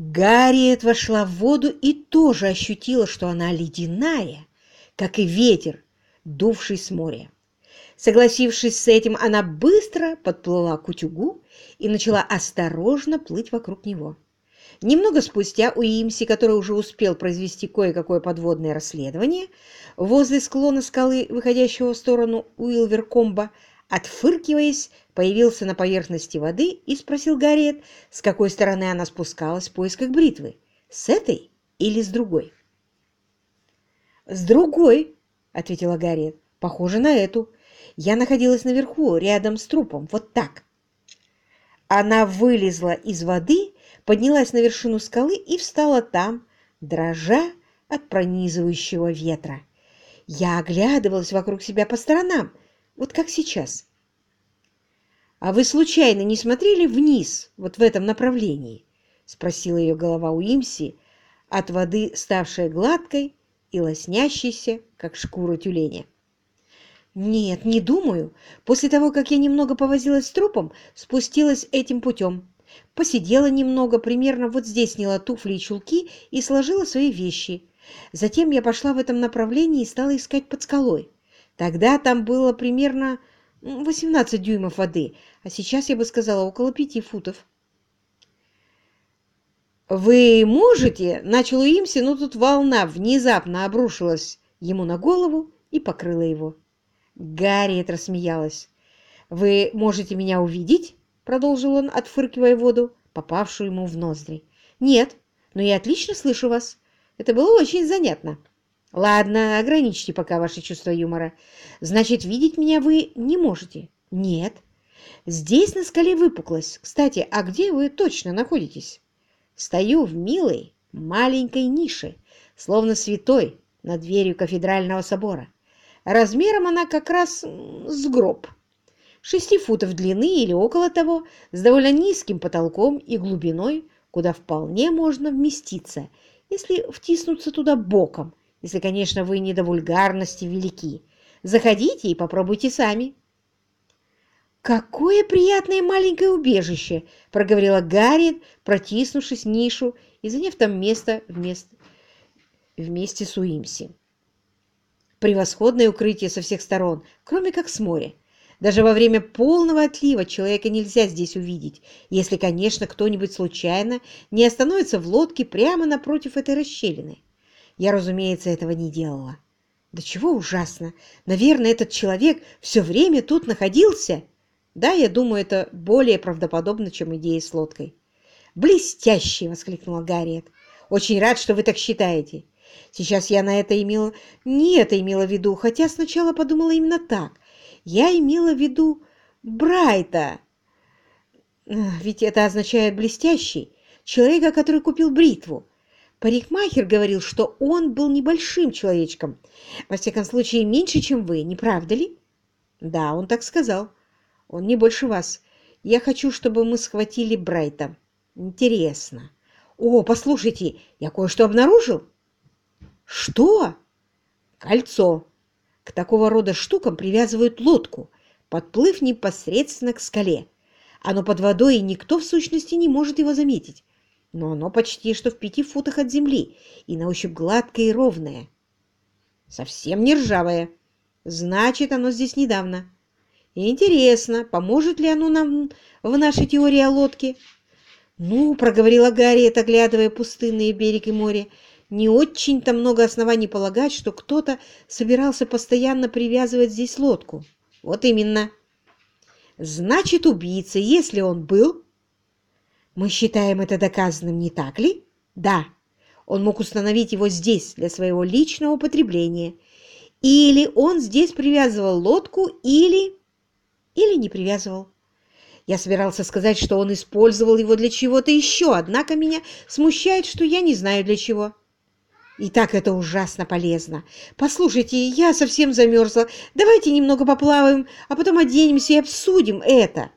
Гарриет вошла в воду и тоже ощутила, что она ледяная, как и ветер, дувший с моря. Согласившись с этим, она быстро подплыла к утюгу и начала осторожно плыть вокруг него. Немного спустя Уимси, который уже успел произвести кое-какое подводное расследование, возле склона скалы, выходящего в сторону Уилверкомба, отфыркиваясь, появился на поверхности воды и спросил Гарриет, с какой стороны она спускалась в поисках бритвы, с этой или с другой. «С другой», — ответила Гарриет, — «похоже на эту. Я находилась наверху, рядом с трупом, вот так». Она вылезла из воды, поднялась на вершину скалы и встала там, дрожа от пронизывающего ветра. Я оглядывалась вокруг себя по сторонам, вот как сейчас. «А вы случайно не смотрели вниз, вот в этом направлении?» — спросила ее голова Уимси, от воды ставшая гладкой и лоснящейся, как шкура тюленя. «Нет, не думаю. После того, как я немного повозилась с трупом, спустилась этим путем. Посидела немного, примерно вот здесь сняла туфли и чулки и сложила свои вещи. Затем я пошла в этом направлении и стала искать под скалой. Тогда там было примерно 18 дюймов воды, а сейчас, я бы сказала, около пяти футов. «Вы можете?» — начал Уимси, но тут волна внезапно обрушилась ему на голову и покрыла его. Гарриет рассмеялась. «Вы можете меня увидеть?» — продолжил он, отфыркивая воду, попавшую ему в ноздри. «Нет, но я отлично слышу вас. Это было очень занятно». Ладно, ограничьте пока ваше чувство юмора. Значит, видеть меня вы не можете? Нет. Здесь на скале выпуклость. Кстати, а где вы точно находитесь? Стою в милой маленькой нише, словно святой, над дверью кафедрального собора. Размером она как раз с гроб. Шести футов длины или около того, с довольно низким потолком и глубиной, куда вполне можно вместиться, если втиснуться туда боком, если, конечно, вы не до вульгарности велики. Заходите и попробуйте сами. «Какое приятное маленькое убежище!» — проговорила Гарриет, протиснувшись в нишу и заняв там место вместо... вместе с Уимси. Превосходное укрытие со всех сторон, кроме как с моря. Даже во время полного отлива человека нельзя здесь увидеть, если, конечно, кто-нибудь случайно не остановится в лодке прямо напротив этой расщелины. Я, разумеется, этого не делала. Да чего ужасно! Наверное, этот человек все время тут находился. Да, я думаю, это более правдоподобно, чем идея с лодкой. «Блестяще!» — воскликнула Гарриет. «Очень рад, что вы так считаете. Сейчас я на это имела... Не это имела в виду, хотя сначала подумала именно так. Я имела в виду Брайта. Ведь это означает «блестящий». Человека, который купил бритву. Парикмахер говорил, что он был небольшим человечком. Во всяком случае, меньше, чем вы, не правда ли? Да, он так сказал. Он не больше вас. Я хочу, чтобы мы схватили Брайта. Интересно. О, послушайте, я кое-что обнаружил. Что? Кольцо. К такого рода штукам привязывают лодку, подплыв непосредственно к скале. Оно под водой, и никто в сущности не может его заметить но оно почти что в пяти футах от земли и на ощупь гладкое и ровное. Совсем не ржавое. Значит, оно здесь недавно. интересно, поможет ли оно нам в нашей теории о лодке? Ну, проговорила Гарри, оглядывая пустынные берег и море, не очень-то много оснований полагать, что кто-то собирался постоянно привязывать здесь лодку. Вот именно. Значит, убийца, если он был, мы считаем это доказанным, не так ли? Да. Он мог установить его здесь для своего личного употребления. Или он здесь привязывал лодку, или... Или не привязывал. Я собирался сказать, что он использовал его для чего-то еще, однако меня смущает, что я не знаю для чего. И так это ужасно полезно. Послушайте, я совсем замерзла. Давайте немного поплаваем, а потом оденемся и обсудим это.